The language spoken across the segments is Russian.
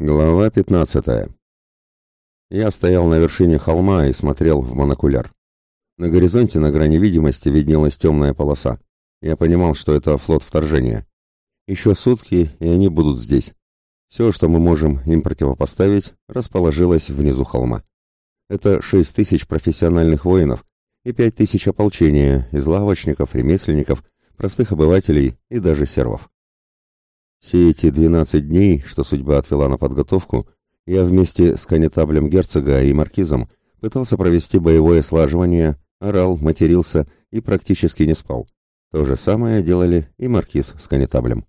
Глава 15. Я стоял на вершине холма и смотрел в монокуляр. На горизонте на грани видимости виднелась темная полоса. Я понимал, что это флот вторжения. Еще сутки, и они будут здесь. Все, что мы можем им противопоставить, расположилось внизу холма. Это шесть тысяч профессиональных воинов и пять тысяч ополчения из лавочников, ремесленников, простых обывателей и даже сервов. Все эти двенадцать дней, что судьба отвела на подготовку, я вместе с конетаблем герцога и маркизом пытался провести боевое слаживание, орал, матерился и практически не спал. То же самое делали и маркиз с конетаблем.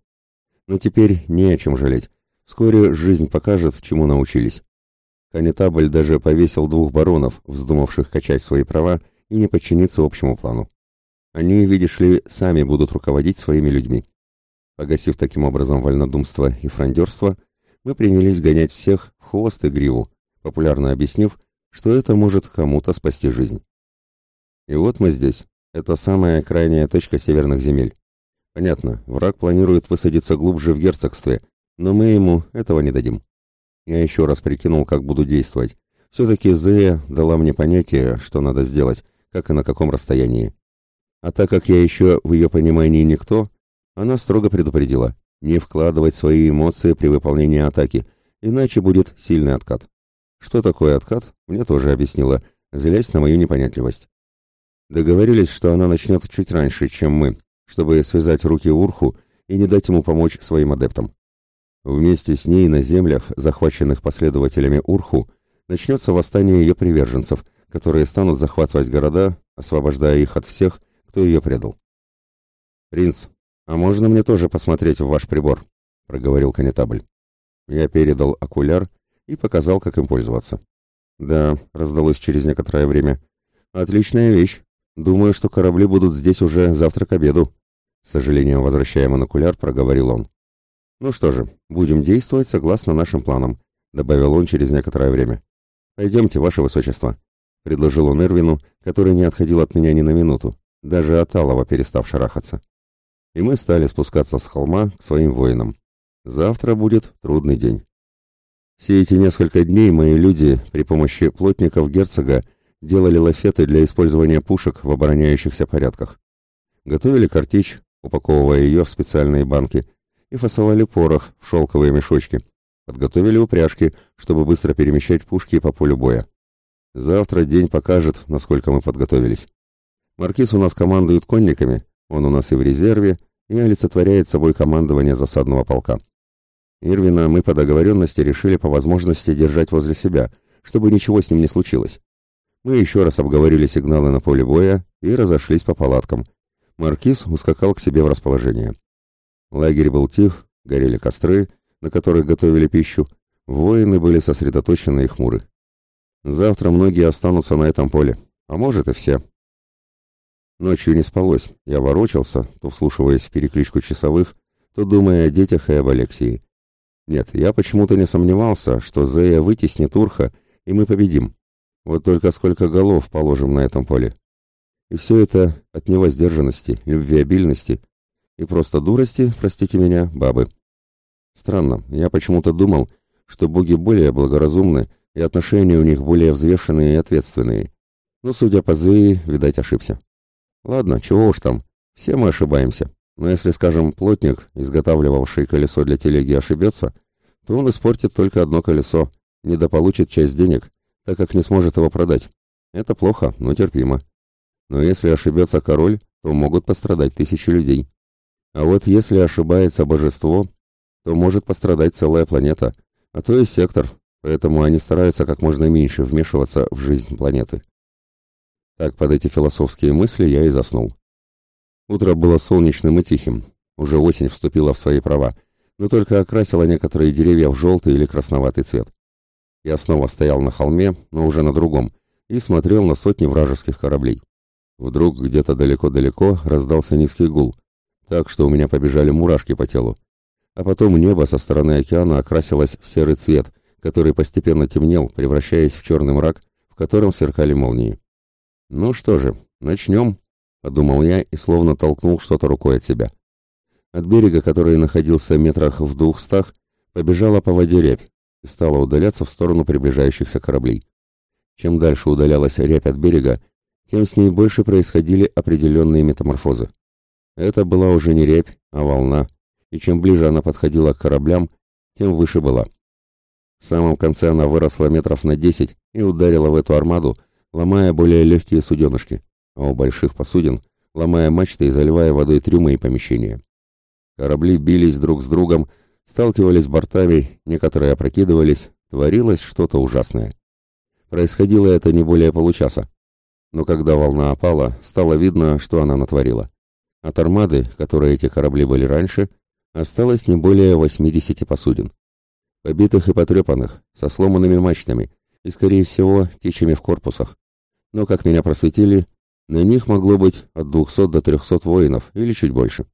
Но теперь не о чем жалеть. Вскоре жизнь покажет, чему научились. Конетабль даже повесил двух баронов, вздумавших качать свои права и не подчиниться общему плану. Они, видишь ли, сами будут руководить своими людьми. Погасив таким образом вольнодумство и фрондерство, мы принялись гонять всех в хвост и гриву, популярно объяснив, что это может кому-то спасти жизнь. И вот мы здесь. Это самая крайняя точка северных земель. Понятно, враг планирует высадиться глубже в герцогстве, но мы ему этого не дадим. Я еще раз прикинул, как буду действовать. Все-таки Зея дала мне понятие, что надо сделать, как и на каком расстоянии. А так как я еще в ее понимании никто, она строго предупредила не вкладывать свои эмоции при выполнении атаки, иначе будет сильный откат. Что такое откат, мне тоже объяснила, злясь на мою непонятливость. Договорились, что она начнет чуть раньше, чем мы, чтобы связать руки Урху и не дать ему помочь своим адептам. Вместе с ней на землях, захваченных последователями Урху, начнется восстание ее приверженцев, которые станут захватывать города, освобождая их от всех, кто ее предал. «Принц, «А можно мне тоже посмотреть в ваш прибор?» — проговорил конетабль. Я передал окуляр и показал, как им пользоваться. «Да», — раздалось через некоторое время. «Отличная вещь. Думаю, что корабли будут здесь уже завтра к обеду». С сожалением, возвращая монокуляр, проговорил он. «Ну что же, будем действовать согласно нашим планам», — добавил он через некоторое время. «Пойдемте, ваше высочество», — предложил он Эрвину, который не отходил от меня ни на минуту, даже от Алова перестав шарахаться и мы стали спускаться с холма к своим воинам. Завтра будет трудный день. Все эти несколько дней мои люди при помощи плотников герцога делали лафеты для использования пушек в обороняющихся порядках. Готовили картечь, упаковывая ее в специальные банки, и фасовали порох в шелковые мешочки. Подготовили упряжки, чтобы быстро перемещать пушки по полю боя. Завтра день покажет, насколько мы подготовились. Маркиз у нас командует конниками, он у нас и в резерве, и олицетворяет собой командование засадного полка. Ирвина мы по договоренности решили по возможности держать возле себя, чтобы ничего с ним не случилось. Мы еще раз обговорили сигналы на поле боя и разошлись по палаткам. Маркиз ускакал к себе в расположение. Лагерь был тих, горели костры, на которых готовили пищу, воины были сосредоточены и хмуры. Завтра многие останутся на этом поле, а может и все. Ночью не спалось, я ворочался, то вслушиваясь в перекличку часовых, то думая о детях и об Алексии. Нет, я почему-то не сомневался, что Зея вытеснит Урха, и мы победим. Вот только сколько голов положим на этом поле. И все это от невоздержанности, любвеобильности и просто дурости, простите меня, бабы. Странно, я почему-то думал, что боги более благоразумны и отношения у них более взвешенные и ответственные. Но, судя по Зее, видать, ошибся. Ладно, чего уж там, все мы ошибаемся. Но если, скажем, плотник, изготавливавший колесо для телеги, ошибется, то он испортит только одно колесо, недополучит часть денег, так как не сможет его продать. Это плохо, но терпимо. Но если ошибется король, то могут пострадать тысячи людей. А вот если ошибается божество, то может пострадать целая планета, а то и сектор, поэтому они стараются как можно меньше вмешиваться в жизнь планеты. Так под эти философские мысли я и заснул. Утро было солнечным и тихим. Уже осень вступила в свои права, но только окрасила некоторые деревья в желтый или красноватый цвет. Я снова стоял на холме, но уже на другом, и смотрел на сотни вражеских кораблей. Вдруг где-то далеко-далеко раздался низкий гул, так что у меня побежали мурашки по телу. А потом небо со стороны океана окрасилось в серый цвет, который постепенно темнел, превращаясь в черный мрак, в котором сверкали молнии. «Ну что же, начнем», — подумал я и словно толкнул что-то рукой от себя. От берега, который находился метрах в двухстах, побежала по воде рябь, и стала удаляться в сторону приближающихся кораблей. Чем дальше удалялась рябь от берега, тем с ней больше происходили определенные метаморфозы. Это была уже не рябь, а волна, и чем ближе она подходила к кораблям, тем выше была. В самом конце она выросла метров на десять и ударила в эту армаду, ломая более легкие суденышки, а у больших посудин ломая мачты и заливая водой трюмы и помещения. Корабли бились друг с другом, сталкивались бортами, некоторые опрокидывались, творилось что-то ужасное. Происходило это не более получаса. Но когда волна опала, стало видно, что она натворила. От армады, которой эти корабли были раньше, осталось не более 80 посудин. Побитых и потрепанных, со сломанными мачтами и, скорее всего, течами в корпусах. Но, как меня просветили, на них могло быть от 200 до 300 воинов или чуть больше.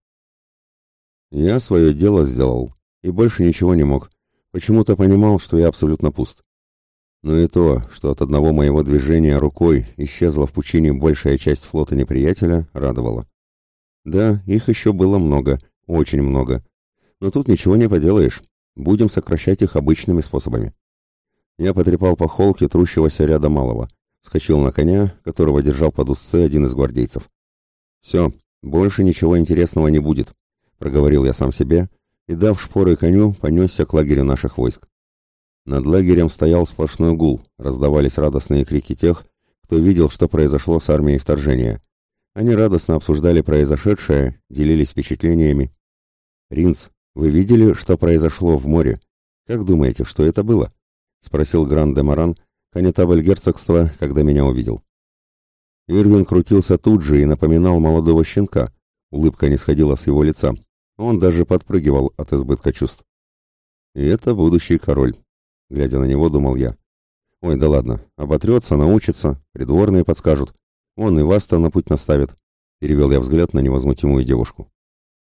Я свое дело сделал и больше ничего не мог. Почему-то понимал, что я абсолютно пуст. Но и то, что от одного моего движения рукой исчезла в пучине большая часть флота неприятеля, радовало. Да, их еще было много, очень много. Но тут ничего не поделаешь. Будем сокращать их обычными способами. Я потрепал по холке трущегося ряда малого вскочил на коня, которого держал под узцы один из гвардейцев. «Все, больше ничего интересного не будет», — проговорил я сам себе, и, дав шпоры коню, понесся к лагерю наших войск. Над лагерем стоял сплошной гул, раздавались радостные крики тех, кто видел, что произошло с армией вторжения. Они радостно обсуждали произошедшее, делились впечатлениями. «Принц, вы видели, что произошло в море? Как думаете, что это было?» — спросил Гран-де-Маран, конетабль герцогства, когда меня увидел. Ирвин крутился тут же и напоминал молодого щенка. Улыбка не сходила с его лица. Он даже подпрыгивал от избытка чувств. И это будущий король. Глядя на него, думал я. Ой, да ладно, оботрется, научится, придворные подскажут. Он и вас-то на путь наставит. Перевел я взгляд на невозмутимую девушку.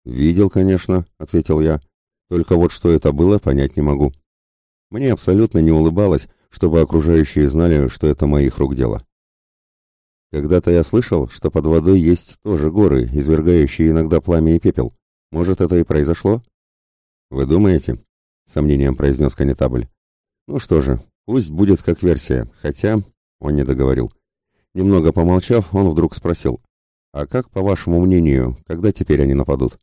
«Видел, конечно», — ответил я. «Только вот что это было, понять не могу». Мне абсолютно не улыбалось, чтобы окружающие знали, что это моих рук дело. Когда-то я слышал, что под водой есть тоже горы, извергающие иногда пламя и пепел. Может, это и произошло? Вы думаете? Сомнением произнес конетабль. Ну что же, пусть будет как версия, хотя... Он не договорил. Немного помолчав, он вдруг спросил. А как, по вашему мнению, когда теперь они нападут?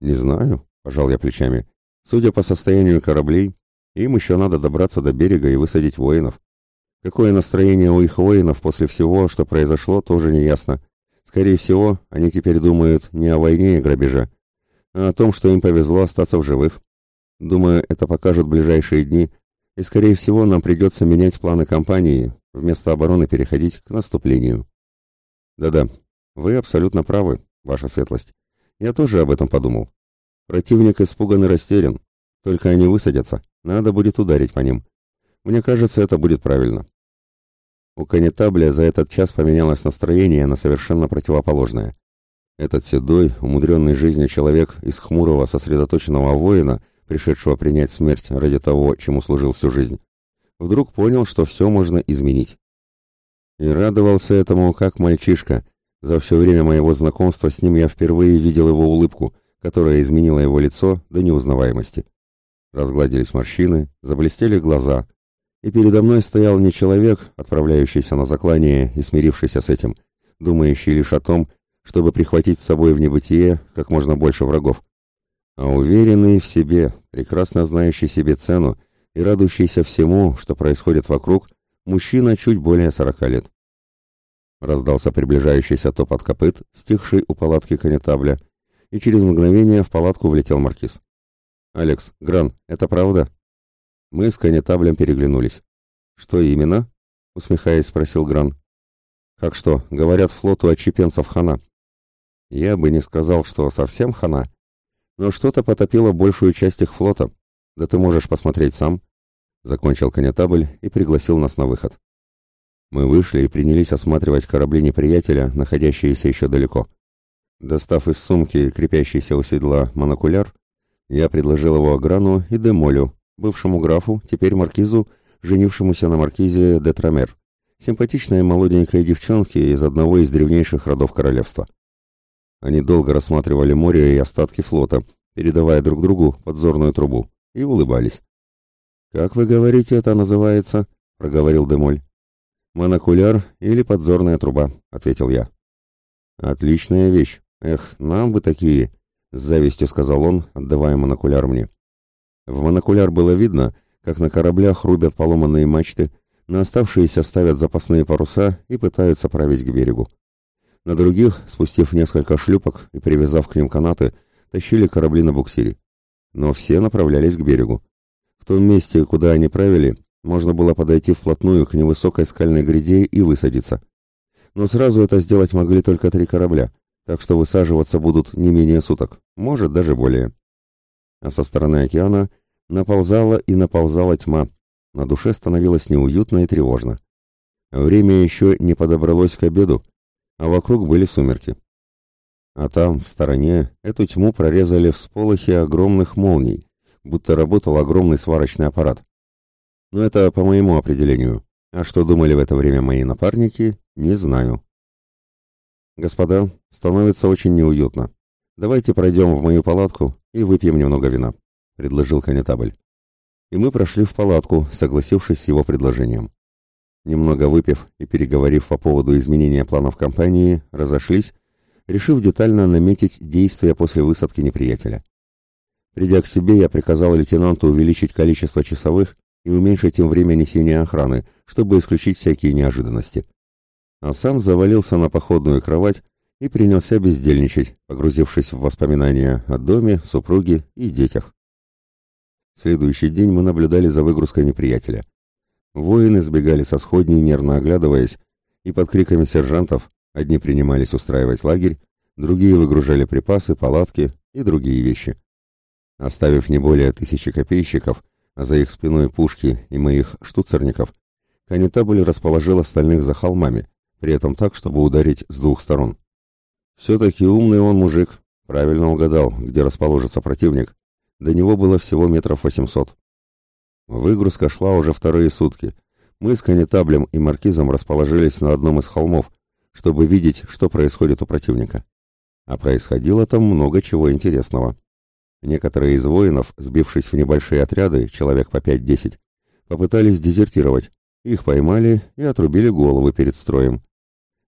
Не знаю, пожал я плечами. Судя по состоянию кораблей, им еще надо добраться до берега и высадить воинов. Какое настроение у их воинов после всего, что произошло, тоже не ясно. Скорее всего, они теперь думают не о войне и грабеже, а о том, что им повезло остаться в живых. Думаю, это покажут ближайшие дни, и, скорее всего, нам придется менять планы кампании, вместо обороны переходить к наступлению. Да-да, вы абсолютно правы, ваша светлость. Я тоже об этом подумал. Противник испуган и растерян. Только они высадятся, надо будет ударить по ним. Мне кажется, это будет правильно. У конетабля за этот час поменялось настроение на совершенно противоположное. Этот седой, умудренный жизнью человек из хмурого, сосредоточенного воина, пришедшего принять смерть ради того, чему служил всю жизнь, вдруг понял, что все можно изменить. И радовался этому, как мальчишка. За все время моего знакомства с ним я впервые видел его улыбку, которая изменила его лицо до неузнаваемости. Разгладились морщины, заблестели глаза, и передо мной стоял не человек, отправляющийся на заклание и смирившийся с этим, думающий лишь о том, чтобы прихватить с собой в небытие как можно больше врагов, а уверенный в себе, прекрасно знающий себе цену и радующийся всему, что происходит вокруг, мужчина чуть более сорока лет. Раздался приближающийся топот копыт, стихший у палатки конетабля, и через мгновение в палатку влетел маркиз. «Алекс, Гран, это правда?» Мы с конетаблем переглянулись. «Что именно?» — усмехаясь, спросил Гран. «Как что, говорят флоту отчепенцев хана». Я бы не сказал, что совсем хана, но что-то потопило большую часть их флота. Да ты можешь посмотреть сам. Закончил конетабль и пригласил нас на выход. Мы вышли и принялись осматривать корабли неприятеля, находящиеся еще далеко. Достав из сумки, крепящийся у седла, монокуляр, я предложил его Аграну и Демолю, бывшему графу, теперь маркизу, женившемуся на маркизе де Трамер, симпатичной молоденькой девчонке из одного из древнейших родов королевства. Они долго рассматривали море и остатки флота, передавая друг другу подзорную трубу, и улыбались. «Как вы говорите, это называется?» — проговорил Демоль. «Монокуляр или подзорная труба», — ответил я. «Отличная вещь. Эх, нам бы такие», — с завистью сказал он, отдавая монокуляр мне. В монокуляр было видно, как на кораблях рубят поломанные мачты, на оставшиеся ставят запасные паруса и пытаются править к берегу. На других, спустив несколько шлюпок и привязав к ним канаты, тащили корабли на буксире. Но все направлялись к берегу. В том месте, куда они правили, можно было подойти вплотную к невысокой скальной гряде и высадиться. Но сразу это сделать могли только три корабля, так что высаживаться будут не менее суток, может даже более. А со стороны океана наползала и наползала тьма, на душе становилось неуютно и тревожно. Время еще не подобралось к обеду, а вокруг были сумерки. А там, в стороне, эту тьму прорезали всполохи огромных молний, будто работал огромный сварочный аппарат. Но это по моему определению. А что думали в это время мои напарники, не знаю. Господа, становится очень неуютно. Давайте пройдем в мою палатку и выпьем немного вина, предложил конетабль и мы прошли в палатку, согласившись с его предложением. Немного выпив и переговорив по поводу изменения планов компании, разошлись, решив детально наметить действия после высадки неприятеля. Придя к себе, я приказал лейтенанту увеличить количество часовых и уменьшить им время несения охраны, чтобы исключить всякие неожиданности. А сам завалился на походную кровать и принялся бездельничать, погрузившись в воспоминания о доме, супруге и детях. Следующий день мы наблюдали за выгрузкой неприятеля. Воины сбегали со сходней, нервно оглядываясь, и под криками сержантов одни принимались устраивать лагерь, другие выгружали припасы, палатки и другие вещи. Оставив не более тысячи копейщиков, а за их спиной пушки и моих штуцерников, конетабль расположил остальных за холмами, при этом так, чтобы ударить с двух сторон. Все-таки умный он мужик, правильно угадал, где расположится противник, до него было всего метров восемьсот. Выгрузка шла уже вторые сутки. Мы с конетаблем и маркизом расположились на одном из холмов, чтобы видеть, что происходит у противника. А происходило там много чего интересного. Некоторые из воинов, сбившись в небольшие отряды, человек по 5-10, попытались дезертировать. Их поймали и отрубили головы перед строем.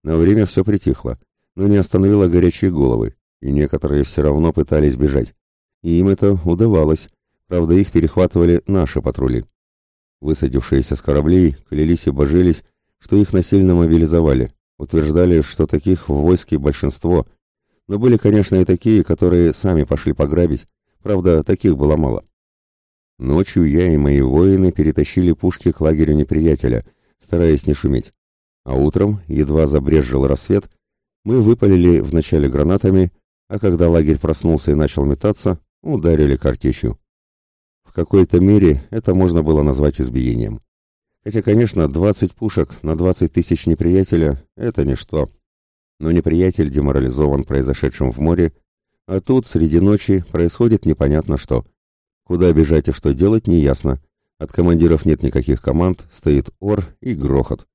На время все притихло, но не остановило горячие головы, и некоторые все равно пытались бежать и им это удавалось, правда их перехватывали наши патрули. Высадившиеся с кораблей клялись и божились, что их насильно мобилизовали, утверждали, что таких в войске большинство, но были, конечно, и такие, которые сами пошли пограбить, правда, таких было мало. Ночью я и мои воины перетащили пушки к лагерю неприятеля, стараясь не шуметь. А утром, едва забрезжил рассвет, мы выпалили вначале гранатами, а когда лагерь проснулся и начал метаться, ударили картечью. В какой-то мере это можно было назвать избиением. Хотя, конечно, 20 пушек на 20 тысяч неприятеля – это ничто. Но неприятель деморализован произошедшим в море, а тут среди ночи происходит непонятно что. Куда бежать и что делать, неясно. От командиров нет никаких команд, стоит ор и грохот.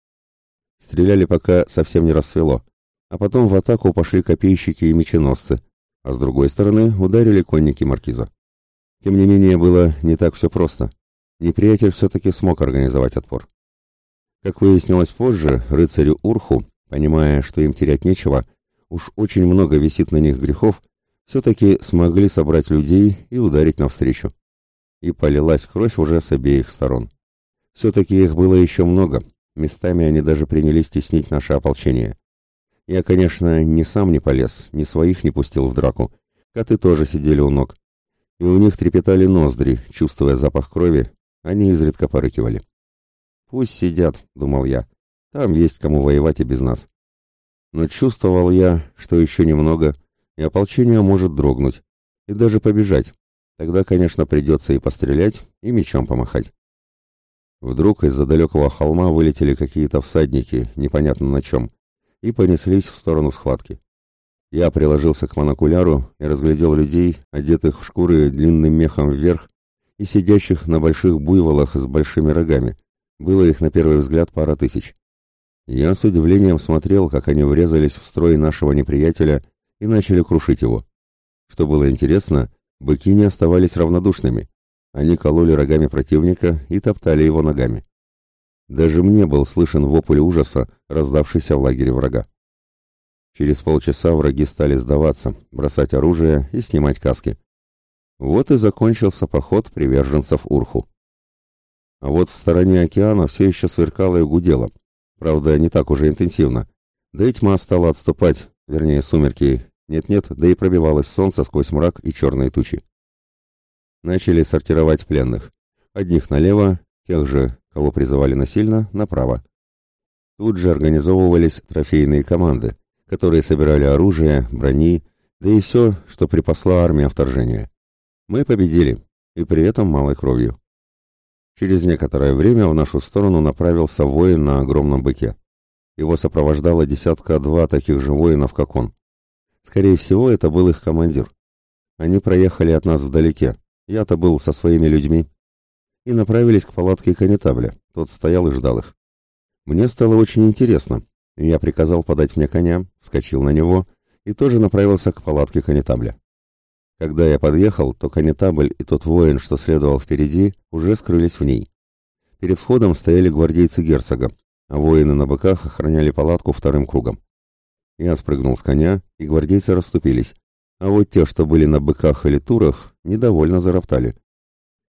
Стреляли пока совсем не рассвело, а потом в атаку пошли копейщики и меченосцы, а с другой стороны ударили конники маркиза. Тем не менее, было не так все просто. Неприятель все-таки смог организовать отпор. Как выяснилось позже, рыцарю Урху, понимая, что им терять нечего, уж очень много висит на них грехов, все-таки смогли собрать людей и ударить навстречу. И полилась кровь уже с обеих сторон. Все-таки их было еще много, местами они даже принялись теснить наше ополчение. Я, конечно, ни сам не полез, ни своих не пустил в драку. Коты тоже сидели у ног. И у них трепетали ноздри, чувствуя запах крови, они изредка порыкивали. «Пусть сидят», — думал я, — «там есть кому воевать и без нас». Но чувствовал я, что еще немного, и ополчение может дрогнуть, и даже побежать. Тогда, конечно, придется и пострелять, и мечом помахать. Вдруг из-за далекого холма вылетели какие-то всадники, непонятно на чем и понеслись в сторону схватки. Я приложился к монокуляру и разглядел людей, одетых в шкуры длинным мехом вверх и сидящих на больших буйволах с большими рогами. Было их на первый взгляд пара тысяч. Я с удивлением смотрел, как они врезались в строй нашего неприятеля и начали крушить его. Что было интересно, быки не оставались равнодушными. Они кололи рогами противника и топтали его ногами. Даже мне был слышен вопль ужаса, раздавшийся в лагере врага. Через полчаса враги стали сдаваться, бросать оружие и снимать каски. Вот и закончился поход приверженцев Урху. А вот в стороне океана все еще сверкало и гудело. Правда, не так уже интенсивно. Да и тьма стала отступать, вернее, сумерки. Нет-нет, да и пробивалось солнце сквозь мрак и черные тучи. Начали сортировать пленных. Одних налево, тех же, кого призывали насильно, направо. Тут же организовывались трофейные команды, которые собирали оружие, брони, да и все, что припасла армия вторжения. Мы победили, и при этом малой кровью. Через некоторое время в нашу сторону направился воин на огромном быке. Его сопровождало десятка-два таких же воинов, как он. Скорее всего, это был их командир. Они проехали от нас вдалеке. Я-то был со своими людьми. И направились к палатке канетабля. Тот стоял и ждал их. Мне стало очень интересно. Я приказал подать мне коня, вскочил на него и тоже направился к палатке канетабля. Когда я подъехал, то канетабль и тот воин, что следовал впереди, уже скрылись в ней. Перед входом стояли гвардейцы герцога, а воины на быках охраняли палатку вторым кругом. Я спрыгнул с коня, и гвардейцы расступились, а вот те, что были на быках или турах, недовольно зароптали.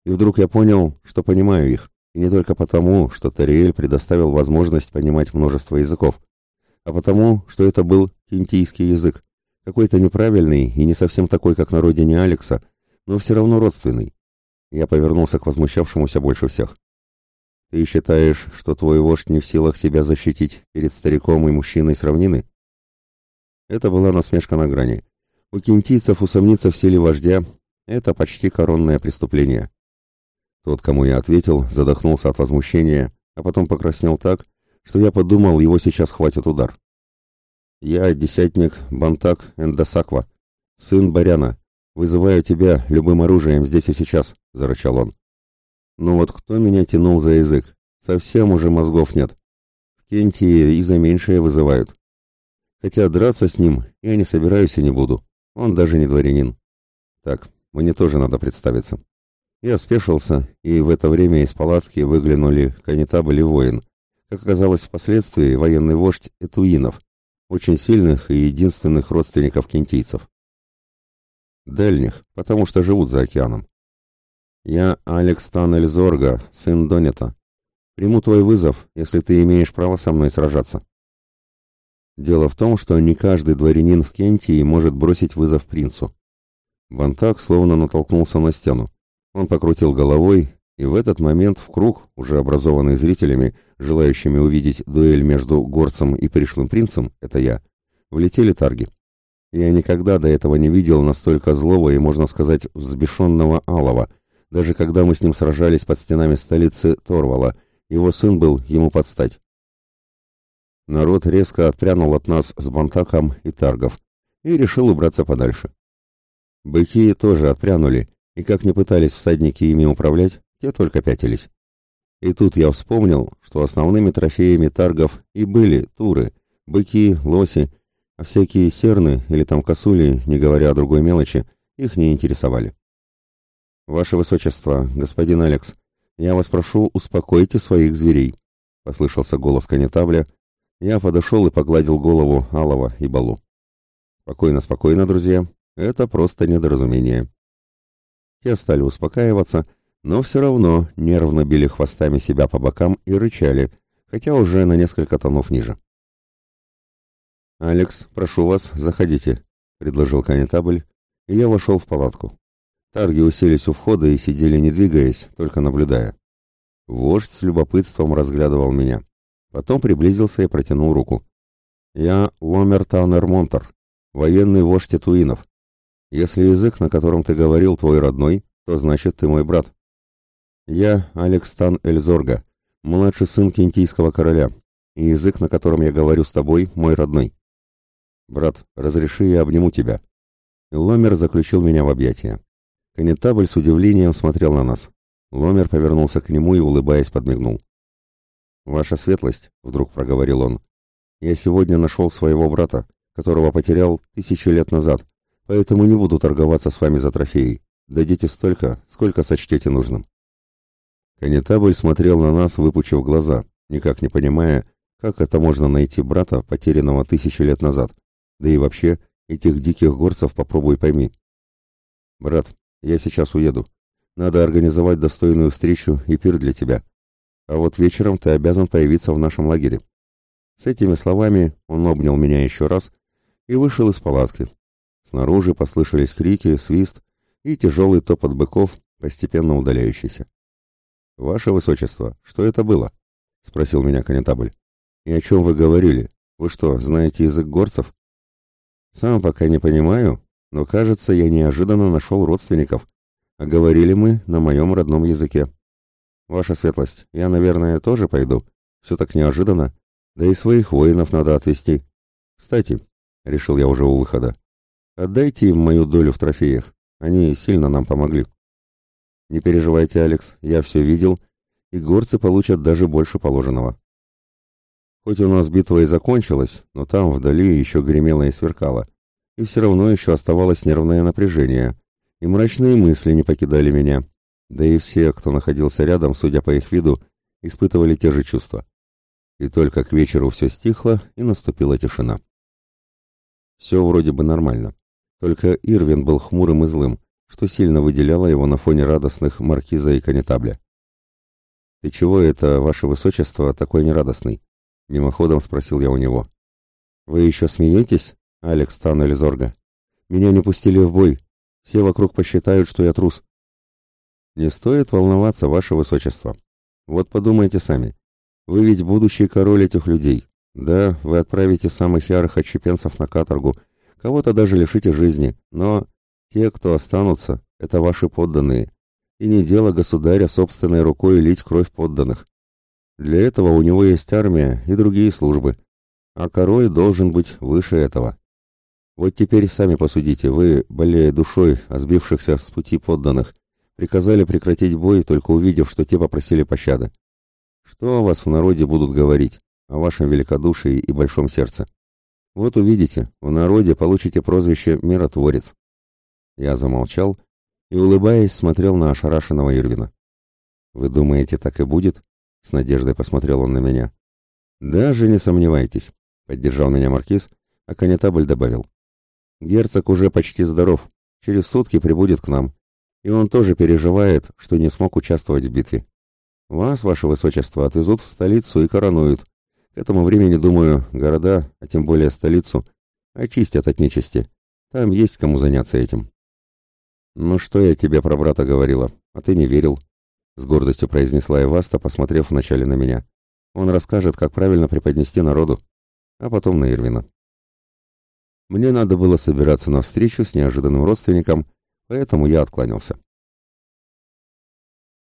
И вдруг я понял, что понимаю их, и не только потому, что Тариэль предоставил возможность понимать множество языков, а потому, что это был кентийский язык, какой-то неправильный и не совсем такой, как на родине Алекса, но все равно родственный. Я повернулся к возмущавшемуся больше всех. «Ты считаешь, что твой вождь не в силах себя защитить перед стариком и мужчиной с равнины?» Это была насмешка на грани. У кентийцев усомниться в силе вождя — это почти коронное преступление. Тот, кому я ответил, задохнулся от возмущения, а потом покраснел так, что я подумал, его сейчас хватит удар. «Я десятник Бантак Эндасаква, сын Баряна. Вызываю тебя любым оружием здесь и сейчас», — зарычал он. «Ну вот кто меня тянул за язык? Совсем уже мозгов нет. В Кентии и за меньшее вызывают. Хотя драться с ним я не собираюсь и не буду. Он даже не дворянин. Так, мне тоже надо представиться». Я спешился, и в это время из палатки выглянули канетабль и воин. Как оказалось впоследствии, военный вождь Этуинов, очень сильных и единственных родственников кентийцев. Дальних, потому что живут за океаном. Я Алекс Танель Зорга, сын Донета. Приму твой вызов, если ты имеешь право со мной сражаться. Дело в том, что не каждый дворянин в Кентии может бросить вызов принцу. Бантак словно натолкнулся на стену. Он покрутил головой, и в этот момент в круг, уже образованный зрителями, желающими увидеть дуэль между горцем и пришлым принцем, это я, влетели тарги. Я никогда до этого не видел настолько злого и, можно сказать, взбешенного Алова, даже когда мы с ним сражались под стенами столицы Торвала, его сын был ему подстать. Народ резко отпрянул от нас с Бантаком и Таргов и решил убраться подальше. Быки тоже отпрянули, и как не пытались всадники ими управлять, те только пятились. И тут я вспомнил, что основными трофеями таргов и были туры, быки, лоси, а всякие серны или там косули, не говоря о другой мелочи, их не интересовали. «Ваше Высочество, господин Алекс, я вас прошу, успокойте своих зверей», — послышался голос конетабля. Я подошел и погладил голову Алова и Балу. «Спокойно, спокойно, друзья, это просто недоразумение». Те стали успокаиваться, — но все равно нервно били хвостами себя по бокам и рычали, хотя уже на несколько тонов ниже. «Алекс, прошу вас, заходите», — предложил конетабль, и я вошел в палатку. Тарги уселись у входа и сидели не двигаясь, только наблюдая. Вождь с любопытством разглядывал меня. Потом приблизился и протянул руку. «Я Ломер Танер Монтер, военный вождь Титуинов. Если язык, на котором ты говорил, твой родной, то значит ты мой брат. Я Алекстан Эльзорга, младший сын кентийского короля, и язык, на котором я говорю с тобой, мой родной. Брат, разреши я обниму тебя. Ломер заключил меня в объятия. Конетабль с удивлением смотрел на нас. Ломер повернулся к нему и, улыбаясь, подмигнул. «Ваша светлость», — вдруг проговорил он, — «я сегодня нашел своего брата, которого потерял тысячу лет назад, поэтому не буду торговаться с вами за трофеи. Дадите столько, сколько сочтете нужным. Конетабль смотрел на нас, выпучив глаза, никак не понимая, как это можно найти брата, потерянного тысячи лет назад. Да и вообще, этих диких горцев попробуй пойми. Брат, я сейчас уеду. Надо организовать достойную встречу и пир для тебя. А вот вечером ты обязан появиться в нашем лагере. С этими словами он обнял меня еще раз и вышел из палатки. Снаружи послышались крики, свист и тяжелый топот быков, постепенно удаляющийся. «Ваше Высочество, что это было?» — спросил меня конетабль. «И о чем вы говорили? Вы что, знаете язык горцев?» «Сам пока не понимаю, но, кажется, я неожиданно нашел родственников, а говорили мы на моем родном языке. Ваша светлость, я, наверное, тоже пойду. Все так неожиданно. Да и своих воинов надо отвезти. Кстати, — решил я уже у выхода, — отдайте им мою долю в трофеях. Они сильно нам помогли. Не переживайте, Алекс, я все видел, и горцы получат даже больше положенного. Хоть у нас битва и закончилась, но там вдали еще гремело и сверкало, и все равно еще оставалось нервное напряжение, и мрачные мысли не покидали меня, да и все, кто находился рядом, судя по их виду, испытывали те же чувства. И только к вечеру все стихло, и наступила тишина. Все вроде бы нормально, только Ирвин был хмурым и злым, что сильно выделяло его на фоне радостных маркиза и канетабля. «Ты чего это, ваше высочество, такой нерадостный?» — мимоходом спросил я у него. «Вы еще смеетесь, Алекс Таннель Зорга? Меня не пустили в бой. Все вокруг посчитают, что я трус». «Не стоит волноваться, ваше высочество. Вот подумайте сами. Вы ведь будущий король этих людей. Да, вы отправите самых ярых отщепенцев на каторгу, кого-то даже лишите жизни, но те, кто останутся, это ваши подданные. И не дело государя собственной рукой лить кровь подданных. Для этого у него есть армия и другие службы. А король должен быть выше этого. Вот теперь сами посудите, вы, болея душой о сбившихся с пути подданных, приказали прекратить бой, только увидев, что те попросили пощады. Что о вас в народе будут говорить, о вашем великодушии и большом сердце? Вот увидите, в народе получите прозвище «миротворец». Я замолчал и, улыбаясь, смотрел на ошарашенного Ирвина. «Вы думаете, так и будет?» — с надеждой посмотрел он на меня. «Даже не сомневайтесь», — поддержал меня маркиз, а конетабль добавил. «Герцог уже почти здоров, через сутки прибудет к нам, и он тоже переживает, что не смог участвовать в битве. Вас, ваше высочество, отвезут в столицу и коронуют. К этому времени, думаю, города, а тем более столицу, очистят от нечисти. Там есть кому заняться этим». «Ну что я тебе про брата говорила, а ты не верил», — с гордостью произнесла Эваста, посмотрев вначале на меня. «Он расскажет, как правильно преподнести народу, а потом на Ирвина». Мне надо было собираться на встречу с неожиданным родственником, поэтому я откланялся.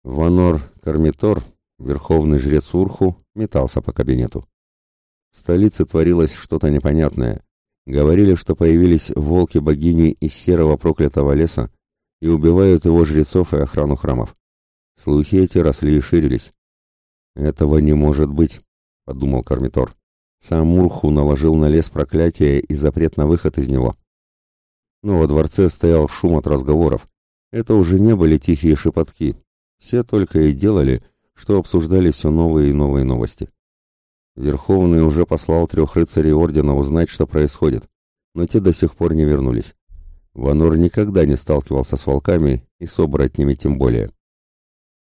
Ванор Кармитор, верховный жрец Урху, метался по кабинету. В столице творилось что-то непонятное. Говорили, что появились волки-богини из серого проклятого леса, и убивают его жрецов и охрану храмов. Слухи эти росли и ширились. «Этого не может быть», — подумал Кармитор. Сам Урху наложил на лес проклятие и запрет на выход из него. Но во дворце стоял шум от разговоров. Это уже не были тихие шепотки. Все только и делали, что обсуждали все новые и новые новости. Верховный уже послал трех рыцарей ордена узнать, что происходит, но те до сих пор не вернулись. Ванор никогда не сталкивался с волками и с оборотнями тем более.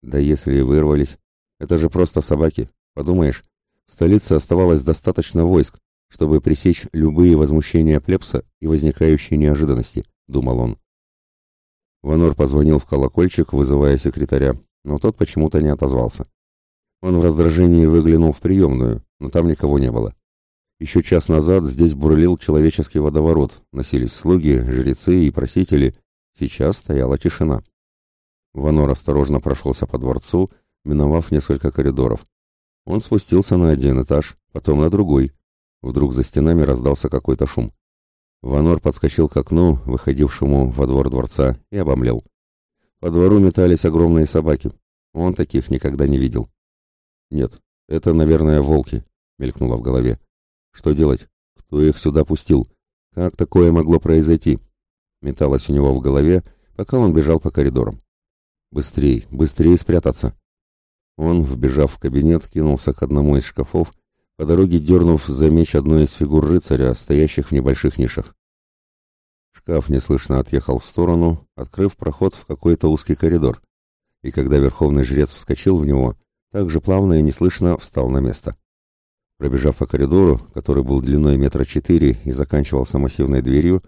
Да если и вырвались, это же просто собаки. Подумаешь, в столице оставалось достаточно войск, чтобы пресечь любые возмущения плебса и возникающие неожиданности, думал он. Ванор позвонил в колокольчик, вызывая секретаря, но тот почему-то не отозвался. Он в раздражении выглянул в приемную, но там никого не было. Еще час назад здесь бурлил человеческий водоворот, носились слуги, жрецы и просители. Сейчас стояла тишина. Ванор осторожно прошелся по дворцу, миновав несколько коридоров. Он спустился на один этаж, потом на другой. Вдруг за стенами раздался какой-то шум. Ванор подскочил к окну, выходившему во двор дворца, и обомлел. По двору метались огромные собаки. Он таких никогда не видел. «Нет, это, наверное, волки», — мелькнуло в голове. Что делать? Кто их сюда пустил? Как такое могло произойти? Металось у него в голове, пока он бежал по коридорам. «Быстрей, быстрее спрятаться!» Он, вбежав в кабинет, кинулся к одному из шкафов, по дороге дернув за меч одной из фигур рыцаря, стоящих в небольших нишах. Шкаф неслышно отъехал в сторону, открыв проход в какой-то узкий коридор, и когда верховный жрец вскочил в него, так же плавно и неслышно встал на место. Пробежав по коридору, который был длиной метра четыре и заканчивался массивной дверью,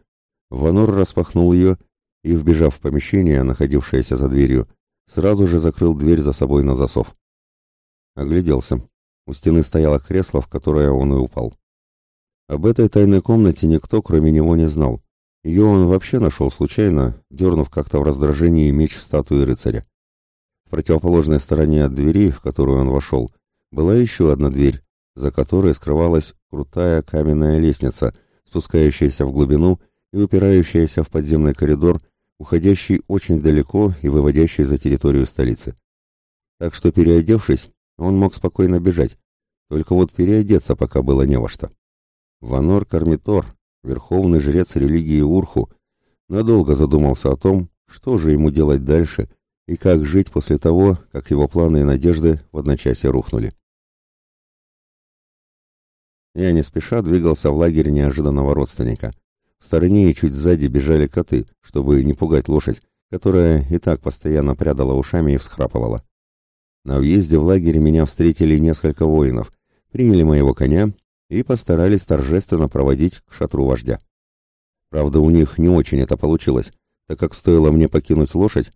Ванор распахнул ее и, вбежав в помещение, находившееся за дверью, сразу же закрыл дверь за собой на засов. Огляделся. У стены стояло кресло, в которое он и упал. Об этой тайной комнате никто, кроме него, не знал. Ее он вообще нашел случайно, дернув как-то в раздражении меч статуи рыцаря. Противоположной стороне от двери, в которую он вошел, была еще одна дверь, за которой скрывалась крутая каменная лестница, спускающаяся в глубину и упирающаяся в подземный коридор, уходящий очень далеко и выводящий за территорию столицы. Так что, переодевшись, он мог спокойно бежать, только вот переодеться пока было не во что. Ванор Кармитор, верховный жрец религии Урху, надолго задумался о том, что же ему делать дальше и как жить после того, как его планы и надежды в одночасье рухнули. Я не спеша двигался в лагерь неожиданного родственника. В стороне и чуть сзади бежали коты, чтобы не пугать лошадь, которая и так постоянно прядала ушами и всхрапывала. На въезде в лагерь меня встретили несколько воинов, приняли моего коня и постарались торжественно проводить к шатру вождя. Правда, у них не очень это получилось, так как стоило мне покинуть лошадь,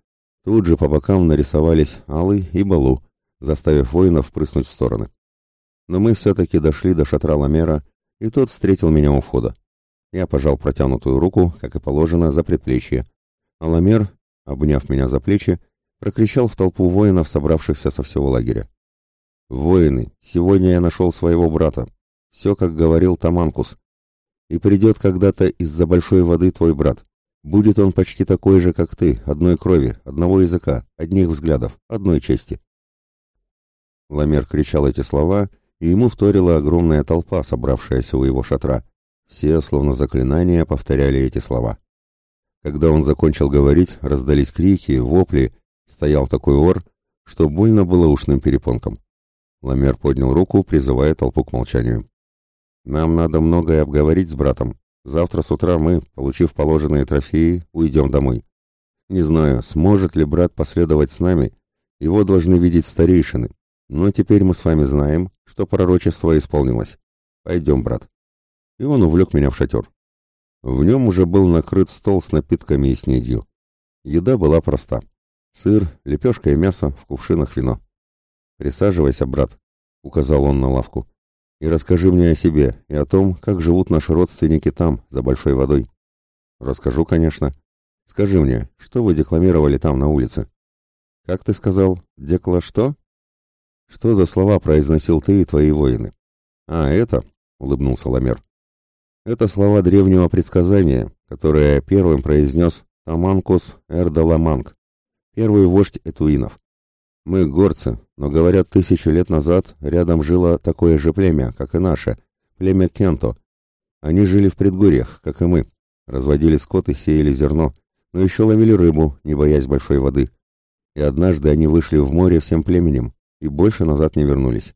тут же по бокам нарисовались Алый и Балу, заставив воинов прыснуть в стороны но мы все-таки дошли до шатра Ламера, и тот встретил меня у входа. Я пожал протянутую руку, как и положено, за предплечье, а Ламер, обняв меня за плечи, прокричал в толпу воинов, собравшихся со всего лагеря. «Воины, сегодня я нашел своего брата. Все, как говорил Таманкус. И придет когда-то из-за большой воды твой брат. Будет он почти такой же, как ты, одной крови, одного языка, одних взглядов, одной чести». Ламер кричал эти слова, и ему вторила огромная толпа, собравшаяся у его шатра. Все, словно заклинания, повторяли эти слова. Когда он закончил говорить, раздались крики, вопли, стоял такой ор, что больно было ушным перепонкам. Ламер поднял руку, призывая толпу к молчанию. «Нам надо многое обговорить с братом. Завтра с утра мы, получив положенные трофеи, уйдем домой. Не знаю, сможет ли брат последовать с нами. Его должны видеть старейшины. Но теперь мы с вами знаем, что пророчество исполнилось. Пойдем, брат. И он увлек меня в шатер. В нем уже был накрыт стол с напитками и снедью. Еда была проста. Сыр, лепешка и мясо, в кувшинах вино. «Присаживайся, брат», — указал он на лавку, — «и расскажи мне о себе и о том, как живут наши родственники там, за большой водой». «Расскажу, конечно. Скажи мне, что вы декламировали там на улице?» «Как ты сказал? Декла что?» Что за слова произносил ты и твои воины? А, это, улыбнулся Ламер. Это слова древнего предсказания, которое первым произнес Таманкус Эрдаламанг, первый вождь этуинов. Мы горцы, но говорят, тысячу лет назад рядом жило такое же племя, как и наше, племя Кенто. Они жили в предгорьях, как и мы, разводили скот и сеяли зерно, но еще ловили рыбу, не боясь большой воды. И однажды они вышли в море всем племенем, и больше назад не вернулись.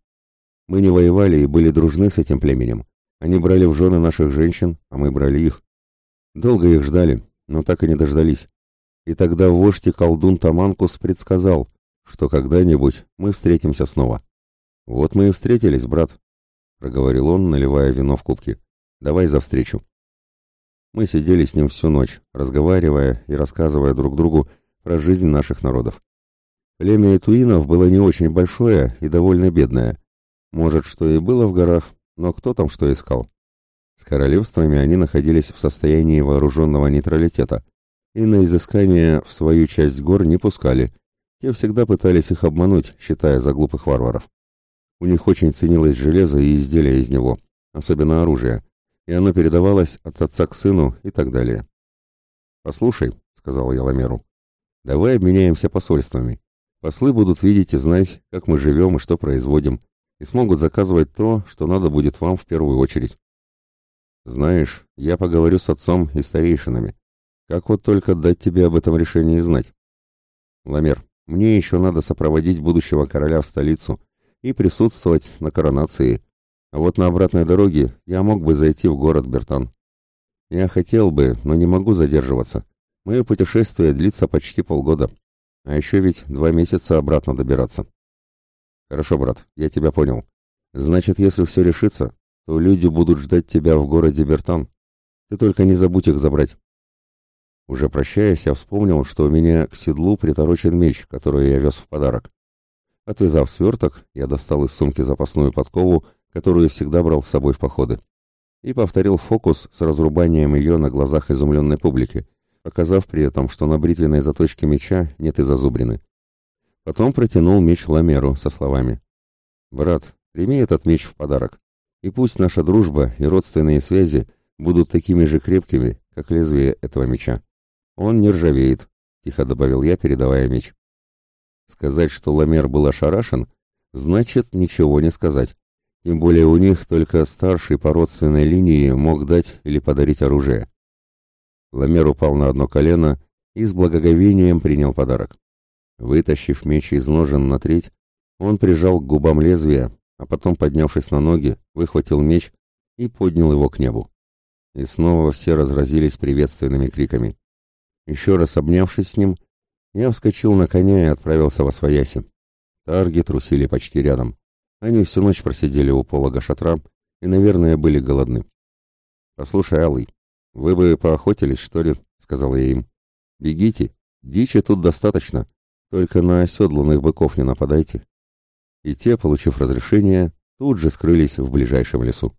Мы не воевали и были дружны с этим племенем. Они брали в жены наших женщин, а мы брали их. Долго их ждали, но так и не дождались. И тогда вождь и колдун Таманкус предсказал, что когда-нибудь мы встретимся снова. Вот мы и встретились, брат, проговорил он, наливая вино в кубки. Давай за встречу. Мы сидели с ним всю ночь, разговаривая и рассказывая друг другу про жизнь наших народов. Племя Этуинов было не очень большое и довольно бедное. Может, что и было в горах, но кто там что искал? С королевствами они находились в состоянии вооруженного нейтралитета, и на изыскание в свою часть гор не пускали. Те всегда пытались их обмануть, считая за глупых варваров. У них очень ценилось железо и изделия из него, особенно оружие, и оно передавалось от отца к сыну и так далее. «Послушай», — сказал я Ламеру, — «давай обменяемся посольствами. Послы будут видеть и знать, как мы живем и что производим, и смогут заказывать то, что надо будет вам в первую очередь. Знаешь, я поговорю с отцом и старейшинами. Как вот только дать тебе об этом решении знать? Ламер, мне еще надо сопроводить будущего короля в столицу и присутствовать на коронации. А вот на обратной дороге я мог бы зайти в город Бертан. Я хотел бы, но не могу задерживаться. Мое путешествие длится почти полгода. А еще ведь два месяца обратно добираться. Хорошо, брат, я тебя понял. Значит, если все решится, то люди будут ждать тебя в городе Бертан. Ты только не забудь их забрать. Уже прощаясь, я вспомнил, что у меня к седлу приторочен меч, который я вез в подарок. Отвязав сверток, я достал из сумки запасную подкову, которую всегда брал с собой в походы. И повторил фокус с разрубанием ее на глазах изумленной публики, показав при этом, что на бритвенной заточке меча нет и зазубрины. Потом протянул меч Ламеру со словами «Брат, прими этот меч в подарок, и пусть наша дружба и родственные связи будут такими же крепкими, как лезвие этого меча. Он не ржавеет», — тихо добавил я, передавая меч. Сказать, что Ламер был ошарашен, значит ничего не сказать. Тем более у них только старший по родственной линии мог дать или подарить оружие. Ламер упал на одно колено и с благоговением принял подарок. Вытащив меч из ножен на треть, он прижал к губам лезвия, а потом, поднявшись на ноги, выхватил меч и поднял его к небу. И снова все разразились приветственными криками. Еще раз обнявшись с ним, я вскочил на коня и отправился во свояси. Тарги трусили почти рядом. Они всю ночь просидели у полога шатра и, наверное, были голодны. «Послушай, Алый, вы бы поохотились, что ли?» — сказал я им. «Бегите, дичи тут достаточно, только на оседланных быков не нападайте». И те, получив разрешение, тут же скрылись в ближайшем лесу.